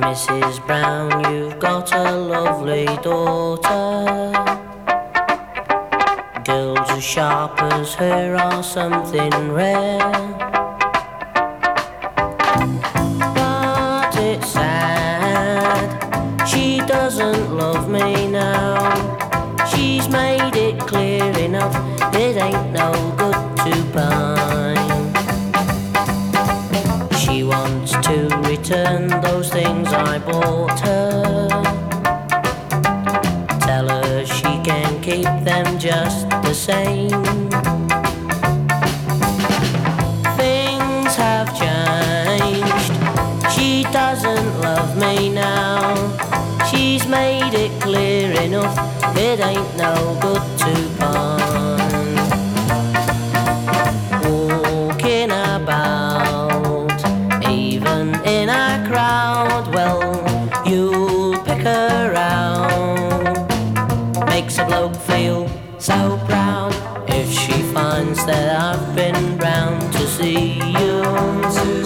Mrs. Brown, you've got a lovely daughter. Girls as sharp as her are something rare. But it's sad, she doesn't love me now. She's made it clear enough, it ain't no things I bought her. Tell her she can keep them just the same. Things have changed. She doesn't love me now. She's made it clear enough. It ain't no good to out makes a bloke feel so proud if she finds that I've been round. To see you.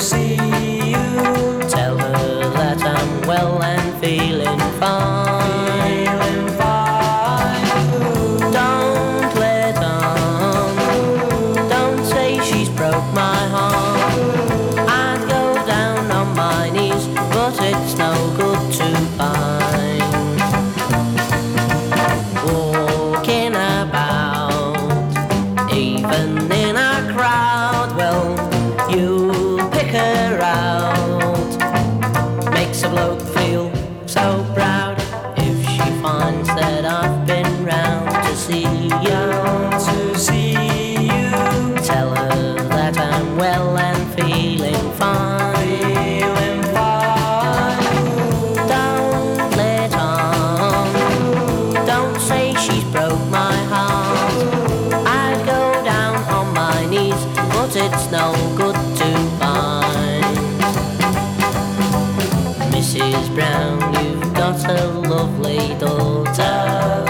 well and feeling fine. Feeling fine. Don't let on. Don't say she's broke my heart. I'd go down on my knees, but it's no good to find. Mrs. Brown, you've got a lovely daughter.